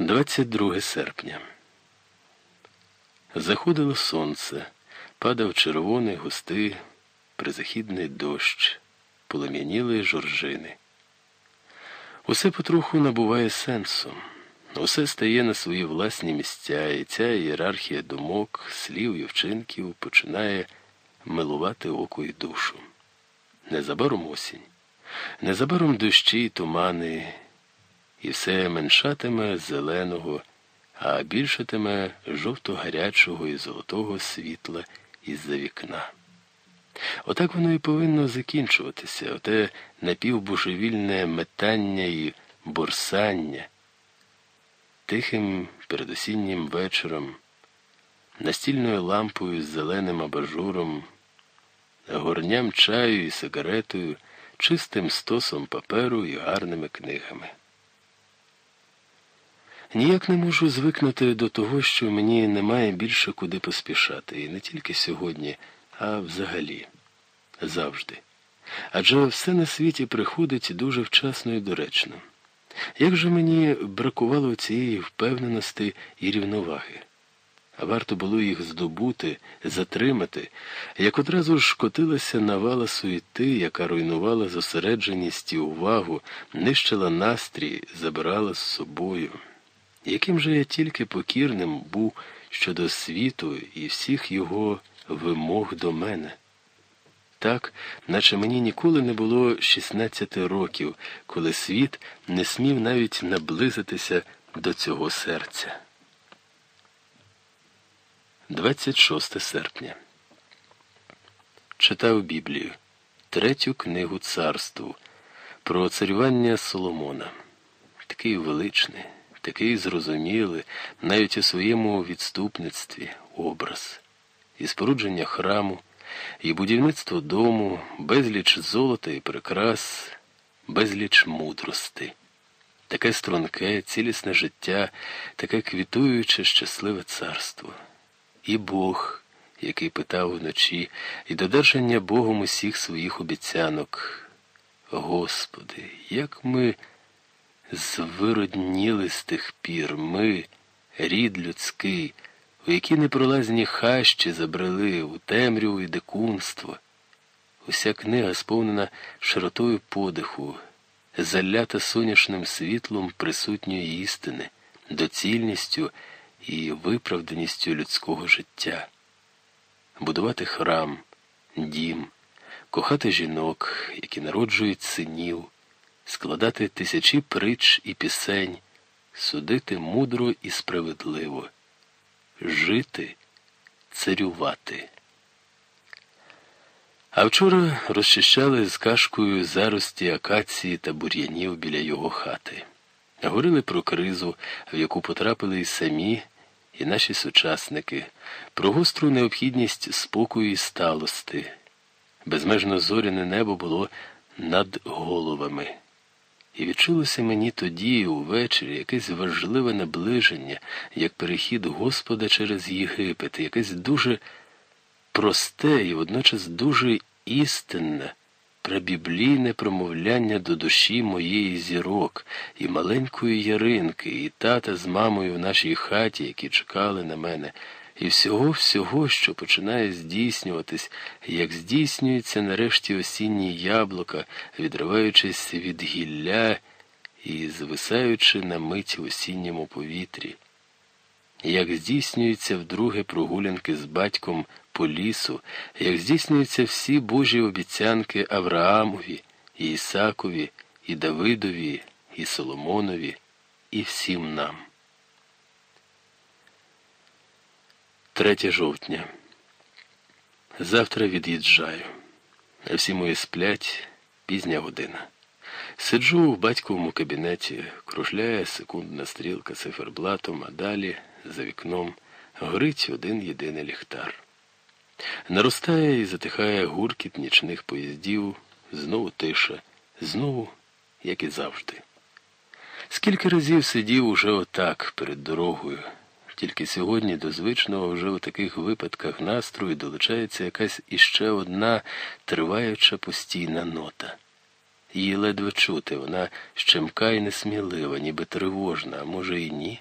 22 серпня. Заходило сонце, падав червоний густий призахідний дощ, полум'яніли жоржини. Усе потроху набуває сенсу, усе стає на свої власні місця, і ця ієрархія думок, слів і вчинків починає милувати око і душу. Незабаром осінь, незабаром дощі тумани і все меншатиме зеленого, а більшатиме жовто-гарячого і золотого світла із-за вікна. Отак воно і повинно закінчуватися, оте напівбожевільне метання і борсання. Тихим передосіннім вечором, настільною лампою з зеленим абажуром, горням чаю і сигаретою, чистим стосом паперу і гарними книгами. Ніяк не можу звикнути до того, що мені немає більше куди поспішати, і не тільки сьогодні, а взагалі, завжди. Адже все на світі приходить дуже вчасно і доречно. Як же мені бракувало цієї впевненості і рівноваги? Варто було їх здобути, затримати, як одразу ж котилася навала суєти, яка руйнувала зосередженість і увагу, нищила настрій, забирала з собою яким же я тільки покірним був щодо світу і всіх його вимог до мене. Так, наче мені ніколи не було 16 років, коли світ не смів навіть наблизитися до цього серця. 26 серпня. Читав Біблію, третю книгу царству про царювання Соломона. Такий величний такий зрозумілий, навіть у своєму відступництві образ, і спорудження храму, і будівництво дому, безліч золота і прикрас, безліч мудрости, таке струнке, цілісне життя, таке квітуюче, щасливе царство, і Бог, який питав вночі, і додержання Богом усіх своїх обіцянок. Господи, як ми звиродніли з тих пір ми, рід людський, у які непролазні хащі забрели у темряву і дикунство. Уся книга сповнена широтою подиху, залята сонячним світлом присутньої істини, доцільністю і виправданістю людського життя, будувати храм, дім, кохати жінок, які народжують синів складати тисячі притч і пісень, судити мудро і справедливо, жити, царювати. А вчора розчищали з кашкою зарості акації та бур'янів біля його хати. Говорили про кризу, в яку потрапили і самі, і наші сучасники, про гостру необхідність спокою і сталости. Безмежно зоряне небо було над головами. І відчулося мені тоді, увечері, якесь важливе наближення, як перехід Господа через Єгипет, якесь дуже просте і водночас дуже істинне, прабіблійне промовляння до душі моєї зірок, і маленької яринки, і тата з мамою в нашій хаті, які чекали на мене і всього всього, що починає здійснюватись, як здійснюється нарешті осінні яблука, відриваючись від гілля і звисаючи на мить в осінньому повітрі, як здійснюються вдруге прогулянки з батьком по лісу, як здійснюються всі Божі обіцянки Авраамові, Ісакові, і Давидові, і Соломонові, і всім нам. 3 жовтня. Завтра від'їжджаю. Всі мої сплять пізня година. Сиджу в батьковому кабінеті, кружляє секундна стрілка циферблатом, а далі, за вікном, горить один єдиний ліхтар. Наростає і затихає гуркіт нічних поїздів, знову тиша, знову, як і завжди. Скільки разів сидів уже отак перед дорогою. Тільки сьогодні до звичного вже у таких випадках настрою долучається якась іще одна триваюча постійна нота. Її ледве чути, вона щемка і несмілива, ніби тривожна, а може і ні.